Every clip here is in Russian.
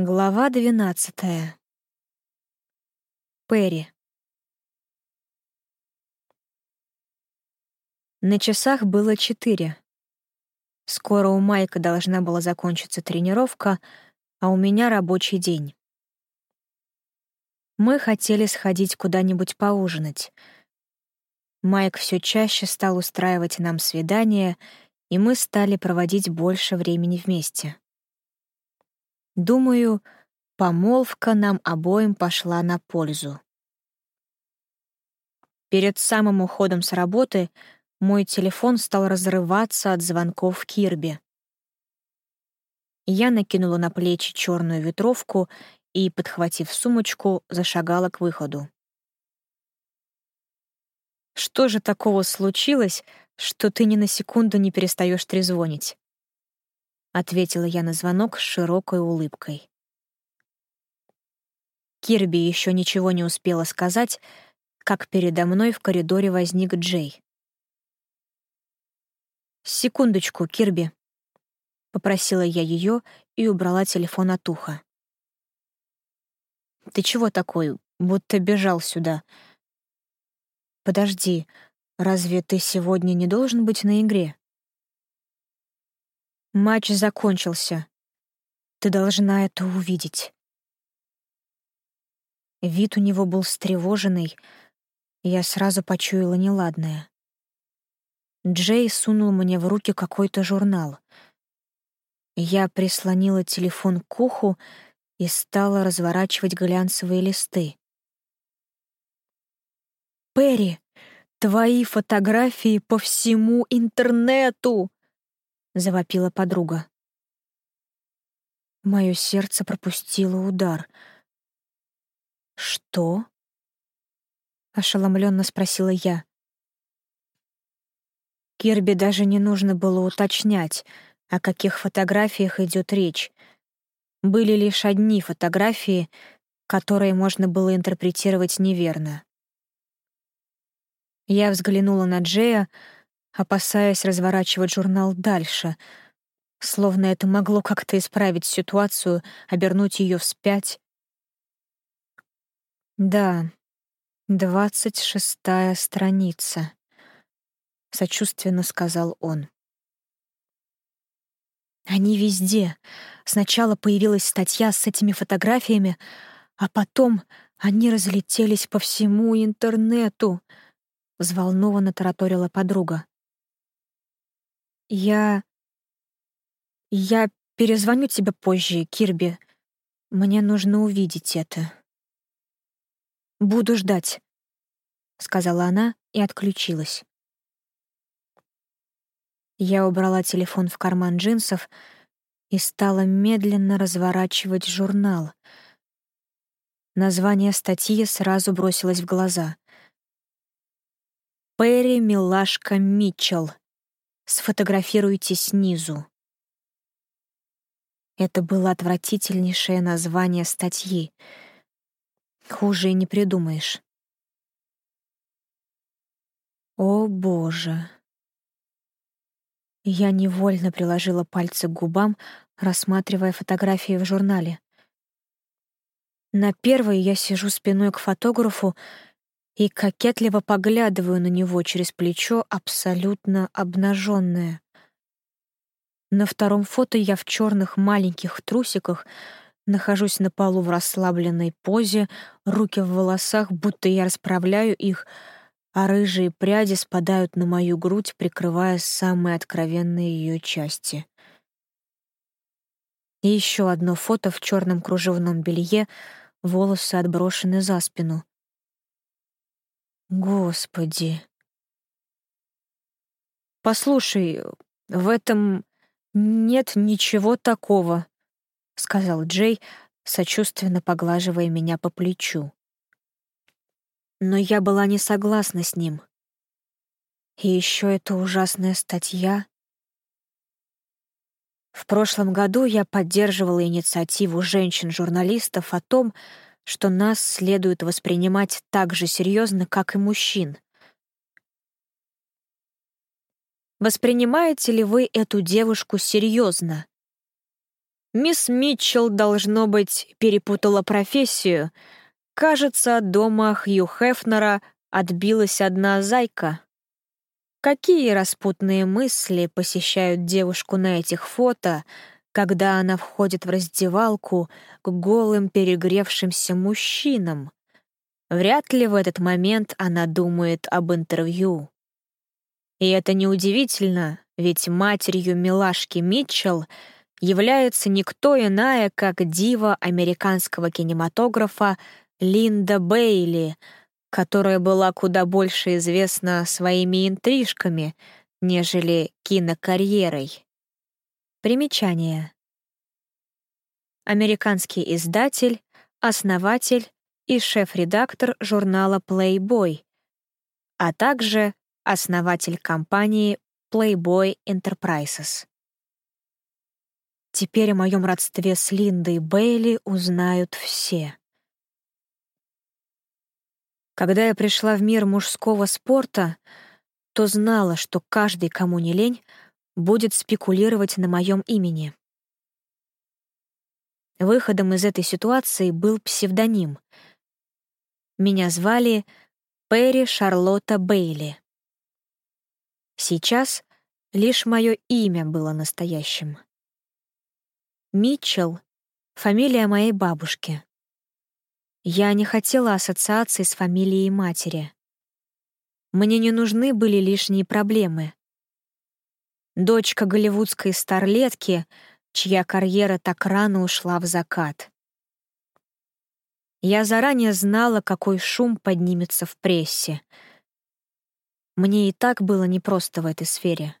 Глава двенадцатая. Перри. На часах было четыре. Скоро у Майка должна была закончиться тренировка, а у меня рабочий день. Мы хотели сходить куда-нибудь поужинать. Майк все чаще стал устраивать нам свидания, и мы стали проводить больше времени вместе. Думаю, помолвка нам обоим пошла на пользу. Перед самым уходом с работы мой телефон стал разрываться от звонков Кирби. Я накинула на плечи черную ветровку и, подхватив сумочку, зашагала к выходу. «Что же такого случилось, что ты ни на секунду не перестаешь трезвонить?» — ответила я на звонок с широкой улыбкой. Кирби еще ничего не успела сказать, как передо мной в коридоре возник Джей. «Секундочку, Кирби», — попросила я ее и убрала телефон от уха. «Ты чего такой, будто бежал сюда?» «Подожди, разве ты сегодня не должен быть на игре?» Матч закончился. Ты должна это увидеть. Вид у него был встревоженный, я сразу почуяла неладное. Джей сунул мне в руки какой-то журнал. Я прислонила телефон к уху и стала разворачивать глянцевые листы. «Перри, твои фотографии по всему интернету!» — завопила подруга. Мое сердце пропустило удар. «Что?» — ошеломленно спросила я. Кирби даже не нужно было уточнять, о каких фотографиях идет речь. Были лишь одни фотографии, которые можно было интерпретировать неверно. Я взглянула на Джея, опасаясь разворачивать журнал дальше, словно это могло как-то исправить ситуацию, обернуть ее вспять. Да, двадцать шестая страница, — сочувственно сказал он. Они везде. Сначала появилась статья с этими фотографиями, а потом они разлетелись по всему интернету, — взволнованно тараторила подруга. «Я... я перезвоню тебе позже, Кирби. Мне нужно увидеть это». «Буду ждать», — сказала она и отключилась. Я убрала телефон в карман джинсов и стала медленно разворачивать журнал. Название статьи сразу бросилось в глаза. «Перри Милашка Митчелл. Сфотографируйте снизу. Это было отвратительнейшее название статьи. Хуже и не придумаешь. О, Боже! Я невольно приложила пальцы к губам, рассматривая фотографии в журнале. На первой я сижу спиной к фотографу и кокетливо поглядываю на него через плечо, абсолютно обнаженная. На втором фото я в черных маленьких трусиках нахожусь на полу в расслабленной позе, руки в волосах, будто я расправляю их, а рыжие пряди спадают на мою грудь, прикрывая самые откровенные ее части. И еще одно фото в черном кружевном белье, волосы отброшены за спину. Господи. Послушай, в этом нет ничего такого, сказал Джей, сочувственно поглаживая меня по плечу. Но я была не согласна с ним. И еще эта ужасная статья. В прошлом году я поддерживала инициативу женщин-журналистов о том, что нас следует воспринимать так же серьезно, как и мужчин. Воспринимаете ли вы эту девушку серьезно? Мисс Митчелл, должно быть, перепутала профессию. Кажется, дома Хью Хефнера отбилась одна зайка. Какие распутные мысли посещают девушку на этих фото, когда она входит в раздевалку к голым перегревшимся мужчинам? Вряд ли в этот момент она думает об интервью. И это неудивительно, ведь матерью милашки Митчелл является никто иная, как дива американского кинематографа Линда Бейли, которая была куда больше известна своими интрижками, нежели кинокарьерой. Примечание. Американский издатель, основатель и шеф-редактор журнала Playboy, а также основатель компании Playboy Enterprises. Теперь о моем родстве с Линдой Бейли узнают все. Когда я пришла в мир мужского спорта, то знала, что каждый, кому не лень, будет спекулировать на моем имени. Выходом из этой ситуации был псевдоним. Меня звали Перри Шарлотта Бейли. Сейчас лишь мое имя было настоящим. Митчелл — фамилия моей бабушки. Я не хотела ассоциации с фамилией матери. Мне не нужны были лишние проблемы. Дочка голливудской старлетки, чья карьера так рано ушла в закат. Я заранее знала, какой шум поднимется в прессе — мне и так было непросто в этой сфере.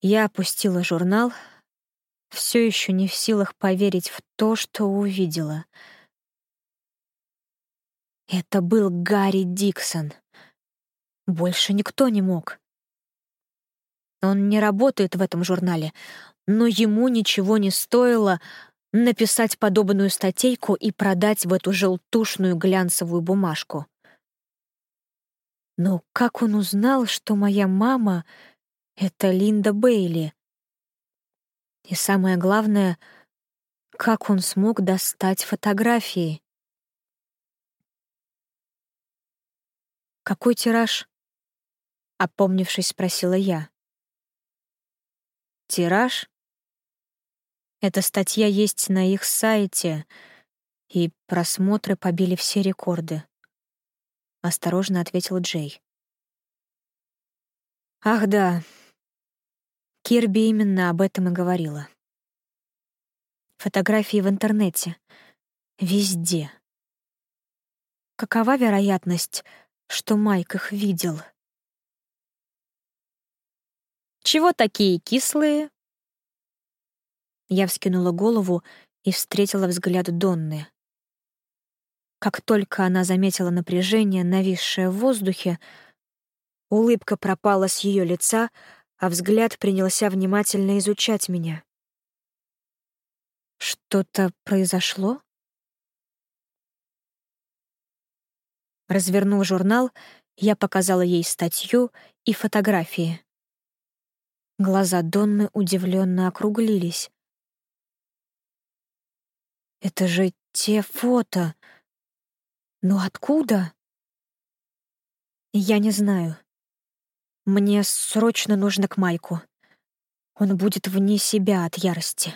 Я опустила журнал, все еще не в силах поверить в то, что увидела. Это был Гарри Диксон. Больше никто не мог. Он не работает в этом журнале, но ему ничего не стоило написать подобную статейку и продать в эту желтушную глянцевую бумажку. Но как он узнал, что моя мама — это Линда Бейли? И самое главное, как он смог достать фотографии? «Какой тираж?» — опомнившись, спросила я. «Тираж?» Эта статья есть на их сайте, и просмотры побили все рекорды осторожно ответил Джей. Ах да. Кирби именно об этом и говорила. Фотографии в интернете. Везде. Какова вероятность, что Майк их видел? «Чего такие кислые?» Я вскинула голову и встретила взгляд Донны. Как только она заметила напряжение, нависшее в воздухе, улыбка пропала с ее лица, а взгляд принялся внимательно изучать меня. Что-то произошло? Развернув журнал, я показала ей статью и фотографии. Глаза Донны удивленно округлились. «Это же те фото!» Но откуда? Я не знаю. Мне срочно нужно к Майку. Он будет вне себя от ярости.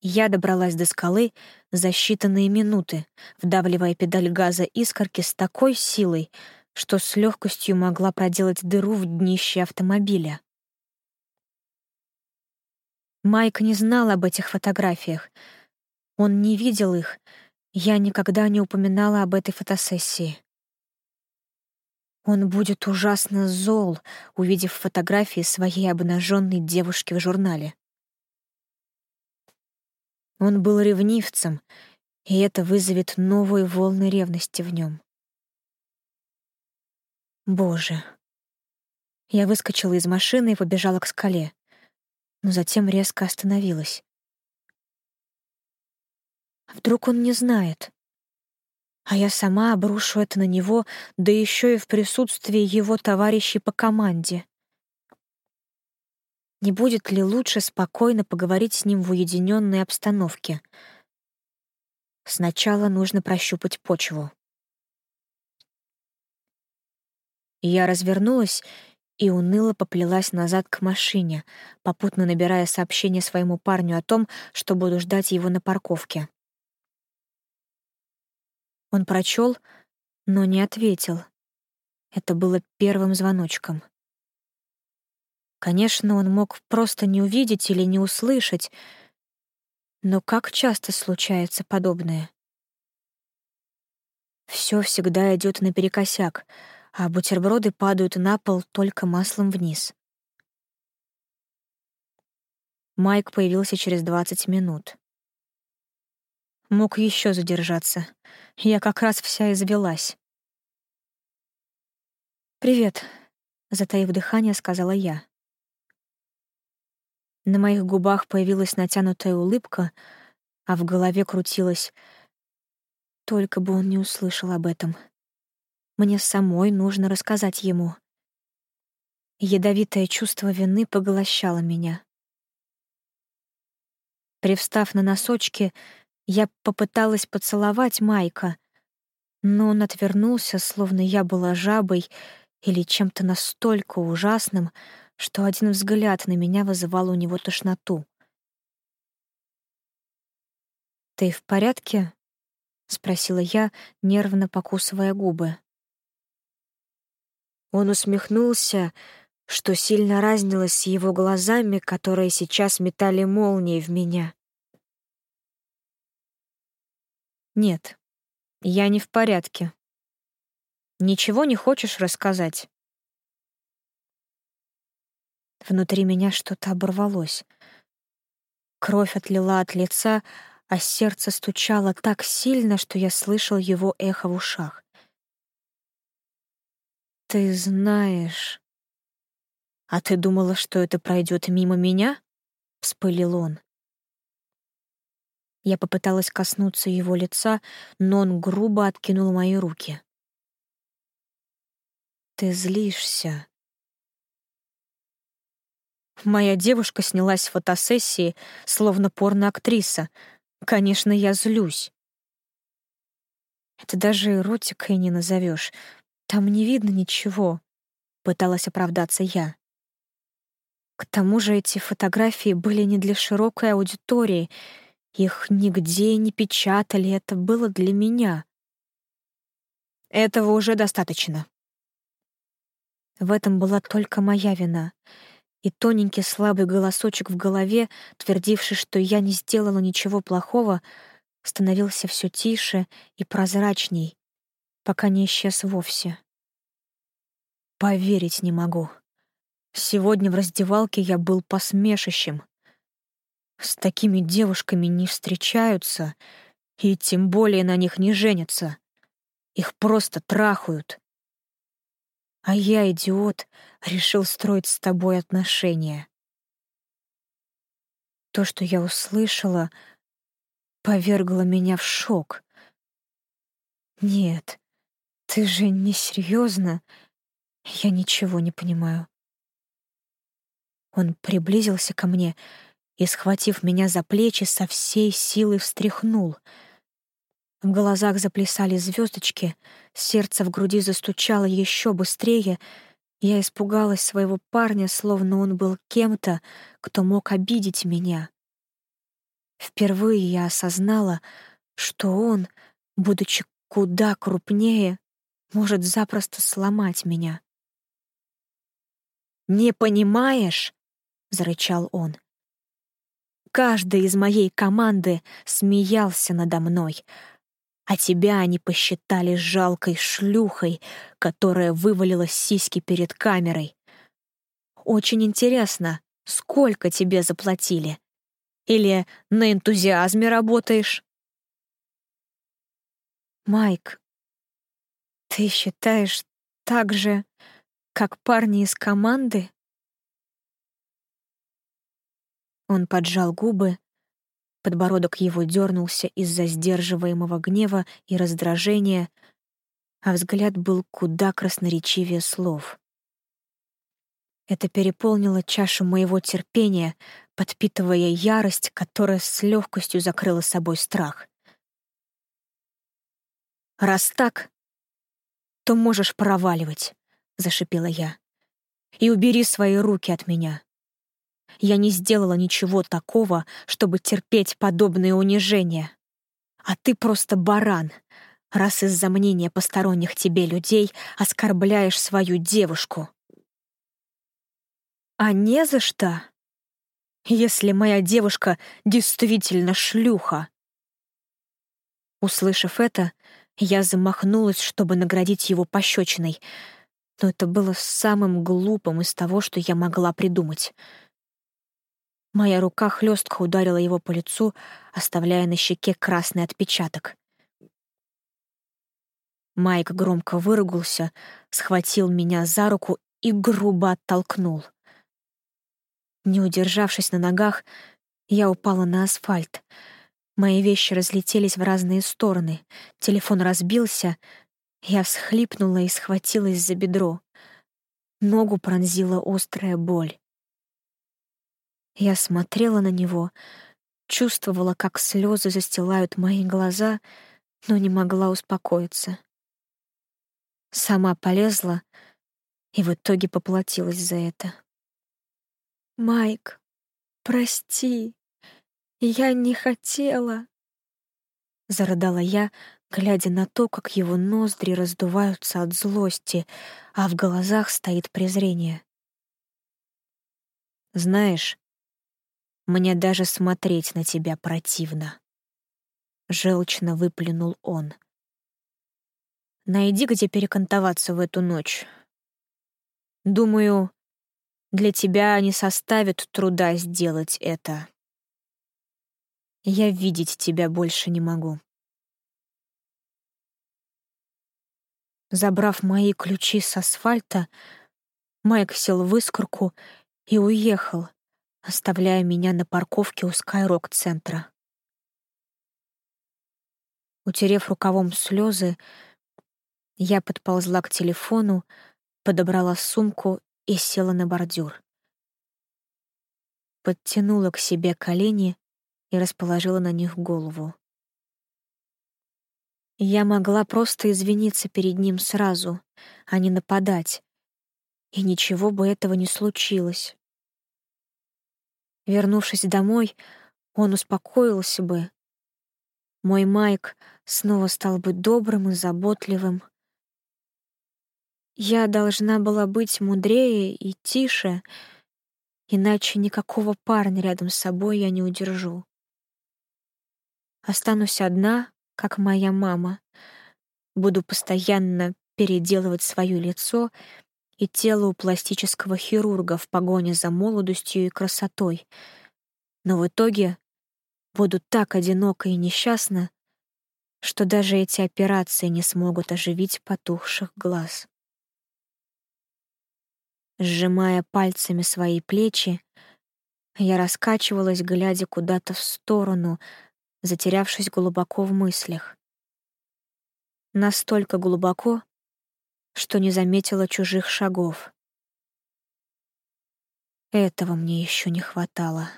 Я добралась до скалы за считанные минуты, вдавливая педаль газа искорки с такой силой, что с легкостью могла проделать дыру в днище автомобиля. Майк не знал об этих фотографиях. Он не видел их я никогда не упоминала об этой фотосессии. Он будет ужасно зол, увидев фотографии своей обнаженной девушки в журнале. Он был ревнивцем, и это вызовет новые волны ревности в нем. Боже. Я выскочила из машины и побежала к скале, но затем резко остановилась. Вдруг он не знает? А я сама обрушу это на него, да еще и в присутствии его товарищей по команде. Не будет ли лучше спокойно поговорить с ним в уединенной обстановке? Сначала нужно прощупать почву. Я развернулась и уныло поплелась назад к машине, попутно набирая сообщение своему парню о том, что буду ждать его на парковке. Он прочел, но не ответил. Это было первым звоночком. Конечно, он мог просто не увидеть или не услышать, но как часто случается подобное? Все всегда идет наперекосяк, а бутерброды падают на пол только маслом вниз. Майк появился через 20 минут. Мог еще задержаться. Я как раз вся извелась. «Привет», — затаив дыхание, сказала я. На моих губах появилась натянутая улыбка, а в голове крутилась «Только бы он не услышал об этом. Мне самой нужно рассказать ему». Ядовитое чувство вины поглощало меня. Привстав на носочки, я попыталась поцеловать Майка, но он отвернулся, словно я была жабой или чем-то настолько ужасным, что один взгляд на меня вызывал у него тошноту. «Ты в порядке?» — спросила я, нервно покусывая губы. Он усмехнулся, что сильно разнилось с его глазами, которые сейчас метали молнии в меня. «Нет, я не в порядке. Ничего не хочешь рассказать?» Внутри меня что-то оборвалось. Кровь отлила от лица, а сердце стучало так сильно, что я слышал его эхо в ушах. «Ты знаешь...» «А ты думала, что это пройдет мимо меня?» — вспылил он. Я попыталась коснуться его лица, но он грубо откинул мои руки. «Ты злишься», Моя девушка снялась с фотосессии, словно порноактриса. Конечно, я злюсь. Это даже эротикой не назовешь. Там не видно ничего, пыталась оправдаться я. К тому же эти фотографии были не для широкой аудитории. Их нигде не печатали, это было для меня. Этого уже достаточно. В этом была только моя вина — и тоненький слабый голосочек в голове, твердивший, что я не сделала ничего плохого, становился все тише и прозрачней, пока не исчез вовсе. Поверить не могу. Сегодня в раздевалке я был посмешищем. С такими девушками не встречаются, и тем более на них не женятся. Их просто трахают. А я, идиот, решил строить с тобой отношения. То, что я услышала, повергло меня в шок. Нет, ты же не серьезно? Я ничего не понимаю. Он приблизился ко мне и, схватив меня за плечи, со всей силы встряхнул — в глазах заплясали звездочки, сердце в груди застучало еще быстрее. Я испугалась своего парня, словно он был кем-то, кто мог обидеть меня. Впервые я осознала, что он, будучи куда крупнее, может запросто сломать меня. «Не понимаешь?» — зарычал он. «Каждый из моей команды смеялся надо мной, а тебя они посчитали жалкой шлюхой, которая вывалила сиськи перед камерой. Очень интересно, сколько тебе заплатили? Или на энтузиазме работаешь? Майк, ты считаешь так же, как парни из команды? Он поджал губы, Подбородок его дернулся из-за сдерживаемого гнева и раздражения, а взгляд был куда красноречивее слов. Это переполнило чашу моего терпения, подпитывая ярость, которая с легкостью закрыла собой страх. «Раз так, то можешь проваливать», — зашипела я. «И убери свои руки от меня. Я не сделала ничего такого, чтобы терпеть подобные унижения. А ты просто баран, раз из-за мнения посторонних тебе людей оскорбляешь свою девушку. А не за что, если моя девушка действительно шлюха. Услышав это, я замахнулась, чтобы наградить его пощечиной, но это было самым глупым из того, что я могла придумать. Моя рука хлестко ударила его по лицу, оставляя на щеке красный отпечаток. Майк громко выругался, схватил меня за руку и грубо оттолкнул. Не удержавшись на ногах, я упала на асфальт. Мои вещи разлетелись в разные стороны. Телефон разбился. Я всхлипнула и схватилась за бедро. Ногу пронзила острая боль. Я смотрела на него, чувствовала, как слезы застилают мои глаза, но не могла успокоиться. Сама полезла и в итоге поплатилась за это. «Майк, прости, я не хотела», — зарыдала я, глядя на то, как его ноздри раздуваются от злости, а в глазах стоит презрение. «Знаешь, мне даже смотреть на тебя противно», — желчно выплюнул он. «Найди, где перекантоваться в эту ночь. Думаю, для тебя не составит труда сделать это. Я видеть тебя больше не могу. Забрав мои ключи с асфальта, Майк сел в искорку и уехал, оставляя меня на парковке у Скайрок-центра. Утерев рукавом слезы, я подползла к телефону, подобрала сумку и села на бордюр. Подтянула к себе колени и расположила на них голову. Я могла просто извиниться перед ним сразу, а не нападать, и ничего бы этого не случилось. Вернувшись домой, он успокоился бы. Мой Майк снова стал бы добрым и заботливым, я должна была быть мудрее и тише, иначе никакого парня рядом с собой я не удержу. Останусь одна, как моя мама. Буду постоянно переделывать свое лицо и тело у пластического хирурга в погоне за молодостью и красотой. Но в итоге буду так одинока и несчастна, что даже эти операции не смогут оживить потухших глаз. Сжимая пальцами свои плечи, я раскачивалась, глядя куда-то в сторону, затерявшись глубоко в мыслях. Настолько глубоко, что не заметила чужих шагов. Этого мне еще не хватало.